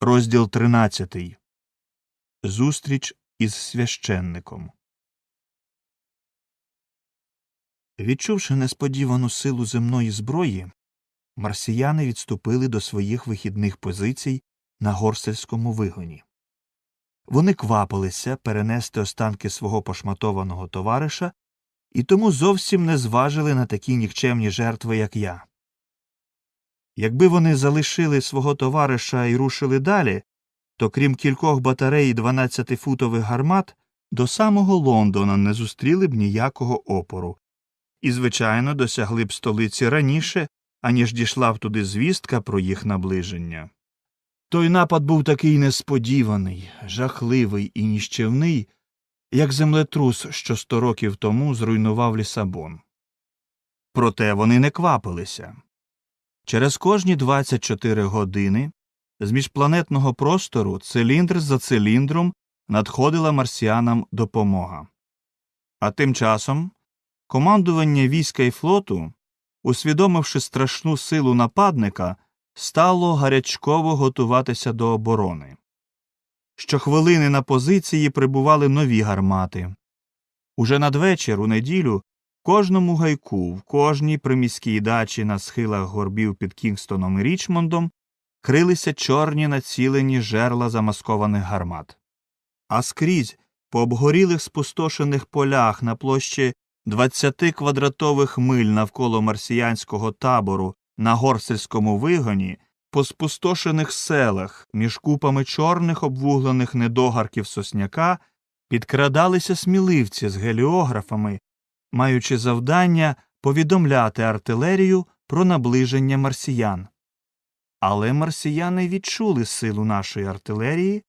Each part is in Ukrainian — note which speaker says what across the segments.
Speaker 1: Розділ 13. Зустріч із священником. Відчувши несподівану силу земної зброї, марсіяни відступили до своїх вихідних позицій на горсельському вигоні. Вони квапилися перенести останки свого пошматованого товариша і тому зовсім не зважили на такі нікчемні жертви, як я. Якби вони залишили свого товариша і рушили далі, то крім кількох батарей 12-футових гармат, до самого Лондона не зустріли б ніякого опору, і, звичайно, досягли б столиці раніше, аніж дійшла б туди звістка про їх наближення. Той напад був такий несподіваний, жахливий і ніщівний, як землетрус, що сто років тому зруйнував Лісабон. Проте вони не квапилися. Через кожні 24 години з міжпланетного простору циліндр за циліндром надходила марсіанам допомога. А тим часом командування війська і флоту, усвідомивши страшну силу нападника, стало гарячково готуватися до оборони. Щохвилини на позиції прибували нові гармати. Уже надвечір, у неділю, кожному гайку, в кожній приміській дачі на схилах горбів під Кінгстоном і Річмондом крилися чорні націлені жерла замаскованих гармат. А скрізь, по обгорілих спустошених полях на площі 20 квадратових миль навколо марсіянського табору на горсельському вигоні, по спустошених селах між купами чорних обвуглених недогарків сосняка підкрадалися сміливці з геліографами, маючи завдання повідомляти артилерію про наближення марсіян. Але марсіяни відчули силу нашої артилерії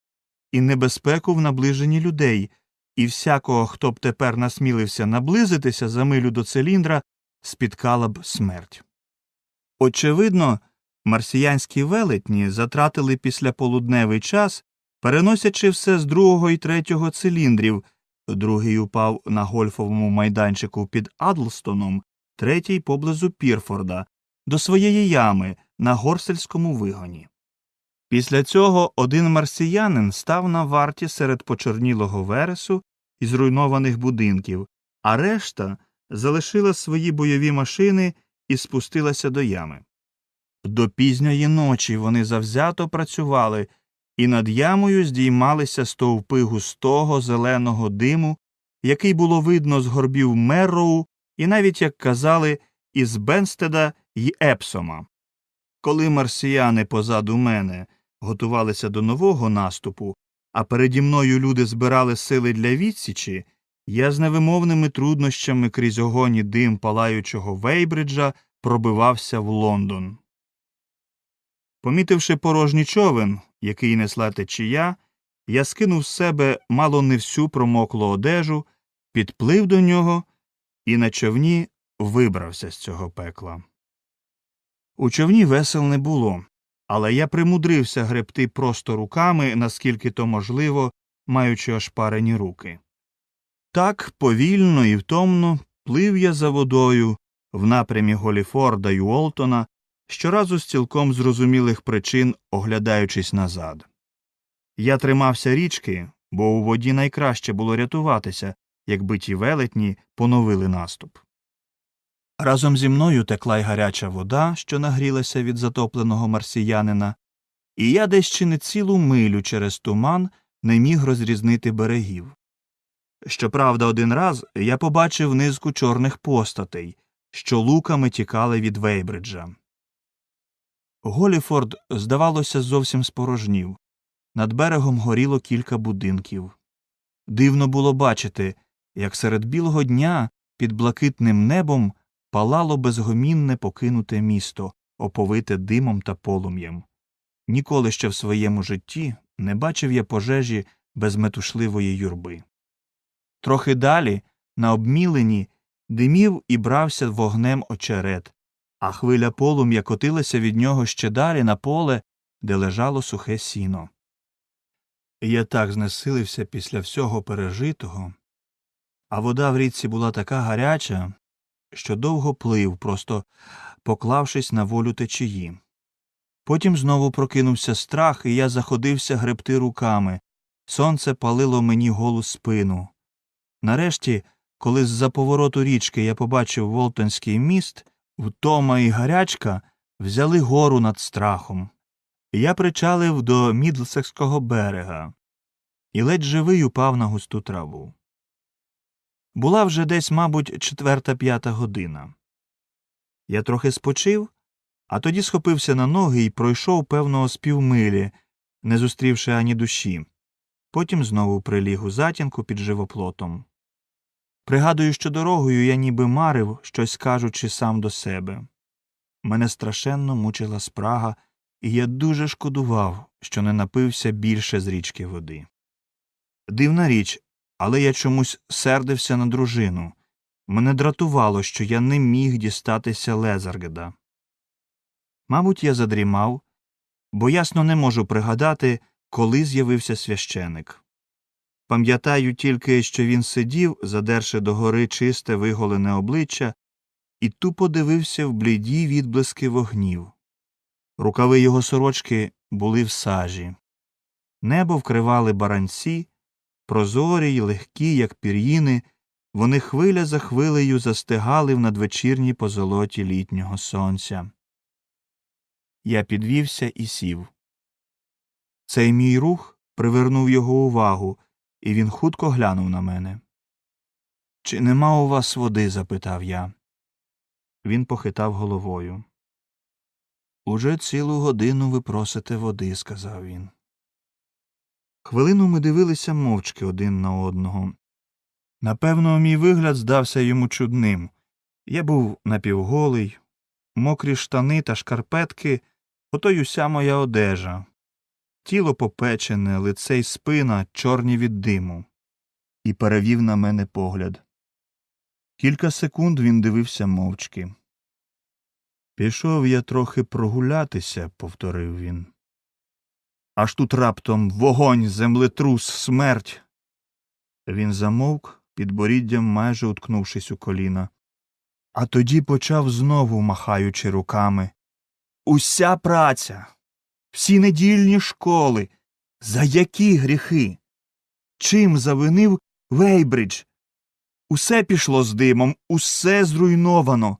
Speaker 1: і небезпеку в наближенні людей, і всякого, хто б тепер насмілився наблизитися за милю до циліндра, спіткала б смерть. Очевидно, марсіянські велетні затратили післяполудневий час, переносячи все з другого і третього циліндрів. Другий упав на гольфовому майданчику під Адлстоном, третій поблизу Пірфорда, до своєї ями на горсельському вигоні. Після цього один марсіянин став на варті серед почорнілого вересу і зруйнованих будинків, а решта залишила свої бойові машини і спустилася до ями. До пізньої ночі вони завзято працювали, і над ямою здіймалися стовпи густого зеленого диму, який було видно з горбів Мерроу і навіть, як казали, із Бенстеда й Епсома. Коли марсіяни позаду мене готувалися до нового наступу, а переді мною люди збирали сили для відсічі, я з невимовними труднощами крізь огонь і дим палаючого Вейбриджа пробивався в Лондон. Помітивши порожній човен, який несла течія, я скинув з себе мало не всю промоклу одежу, підплив до нього і на човні вибрався з цього пекла. У човні весел не було, але я примудрився гребти просто руками, наскільки то можливо, маючи ошпарені руки. Так повільно і втомно плив я за водою в напрямі Голіфорда й Уолтона, щоразу з цілком зрозумілих причин оглядаючись назад. Я тримався річки, бо у воді найкраще було рятуватися, якби ті велетні поновили наступ. Разом зі мною текла й гаряча вода, що нагрілася від затопленого марсіянина, і я десь чи не цілу милю через туман не міг розрізнити берегів. Щоправда, один раз я побачив низку чорних постатей, що луками тікали від Вейбриджа. Голіфорд, здавалося, зовсім спорожнів. Над берегом горіло кілька будинків. Дивно було бачити, як серед білого дня під блакитним небом палало безгомінне покинуте місто, оповите димом та полум'ям. Ніколи ще в своєму житті не бачив я пожежі без метушливої юрби. Трохи далі, на обмілені, димів і брався вогнем очерет, а хвиля полум'я котилася від нього ще далі на поле, де лежало сухе сіно. Я так знесилився після всього пережитого, а вода в річці була така гаряча, що довго плив, просто поклавшись на волю течії. Потім знову прокинувся страх, і я заходився гребти руками. Сонце палило мені голу спину. Нарешті, коли з-за повороту річки я побачив Волтонський міст, втома і гарячка взяли гору над страхом. Я причалив до Мідлсекського берега і ледь живий упав на густу траву. Була вже десь, мабуть, четверта п'ята година. Я трохи спочив, а тоді схопився на ноги і пройшов певного з півмилі, не зустрівши ані душі. Потім знову приліг у затінку під живоплотом. Пригадую, що дорогою я ніби марив, щось кажучи сам до себе. Мене страшенно мучила спрага, і я дуже шкодував, що не напився більше з річки води. Дивна річ, але я чомусь сердився на дружину. Мене дратувало, що я не міг дістатися Лезаргеда. Мабуть, я задрімав, бо ясно не можу пригадати, коли з'явився священик. Пам'ятаю тільки, що він сидів, задерши догори чисте виголене обличчя, і тупо дивився в бліді відблиски вогнів. Рукави його сорочки були в сажі. Небо вкривали баранці, прозорі й легкі, як пір'їни, вони хвиля за хвилею застигали в надвечірній позолоті літнього сонця. Я підвівся і сів. Цей мій рух привернув його увагу, і він хутко глянув на мене. Чи нема у вас води? запитав я. Він похитав головою. Уже цілу годину ви просите води, сказав він. Хвилину ми дивилися мовчки один на одного. Напевно, мій вигляд здався йому чудним. Я був напівголий, мокрі штани та шкарпетки, ото й уся моя одежа, тіло попечене, лице й спина чорні від диму, і перевів на мене погляд. Кілька секунд він дивився мовчки. Пішов я трохи прогулятися, повторив він. Аж тут раптом вогонь, землетрус, смерть. Він замовк, підборіддям майже уткнувшись у коліна. А тоді почав знову, махаючи руками. Уся праця, всі недільні школи. За які гріхи? Чим завинив Вейбридж? Усе пішло з димом, усе зруйновано,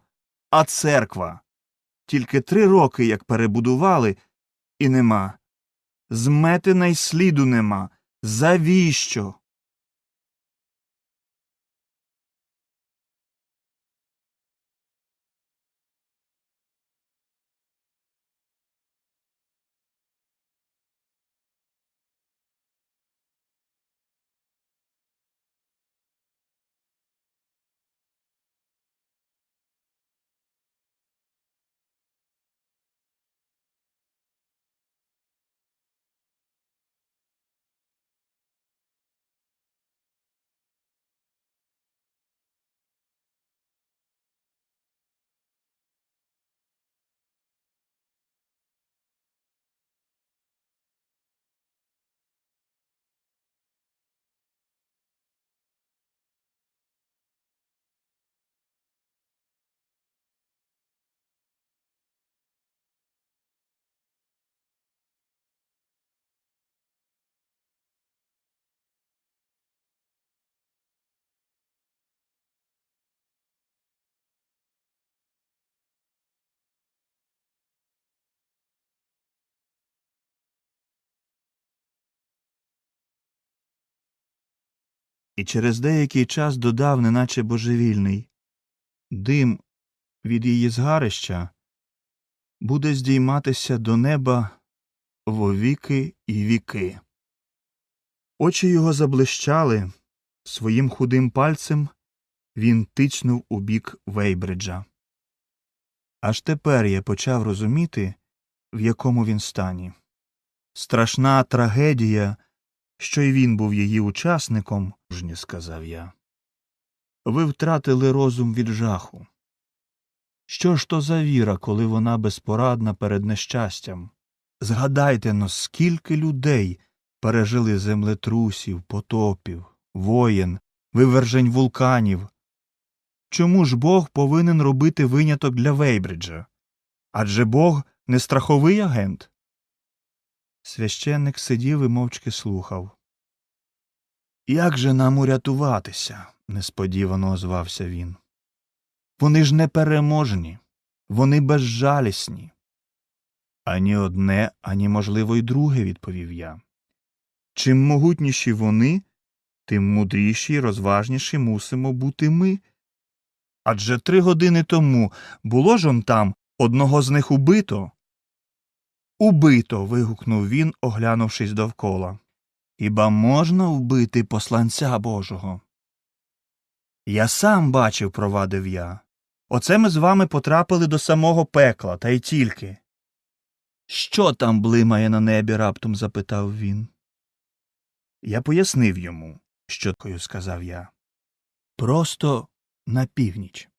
Speaker 1: а церква. Тільки три роки як перебудували, і нема. Зметена й сліду нема. Завіщо? І через деякий час додав, неначе божевільний дим від її згарища буде здійматися до неба вовіки і віки. Очі його заблищали, своїм худим пальцем він тичнув у бік Вейбриджа. Аж тепер я почав розуміти, в якому він стані. Страшна трагедія що й він був її учасником, жні сказав я. Ви втратили розум від жаху. Що ж то за віра, коли вона безпорадна перед нещастям? Згадайте но, скільки людей пережили землетрусів, потопів, воєн, вивержень вулканів. Чому ж Бог повинен робити виняток для Вейбриджа? Адже Бог не страховий агент? Священник сидів і мовчки слухав. Як же нам урятуватися? несподівано озвався він. Вони ж непереможні, вони безжалісні. Ані одне, ані, можливо, й друге, відповів я. Чим могутніші вони, тим мудріші й розважніші мусимо бути ми. Адже три години тому було ж он там одного з них убито. Убито. вигукнув він, оглянувшись довкола. Хіба можна вбити посланця Божого? Я сам бачив, провадив я. Оце ми з вами потрапили до самого пекла, та й тільки. Що там блимає на небі? раптом запитав він. Я пояснив йому, що сказав я. Просто на північ.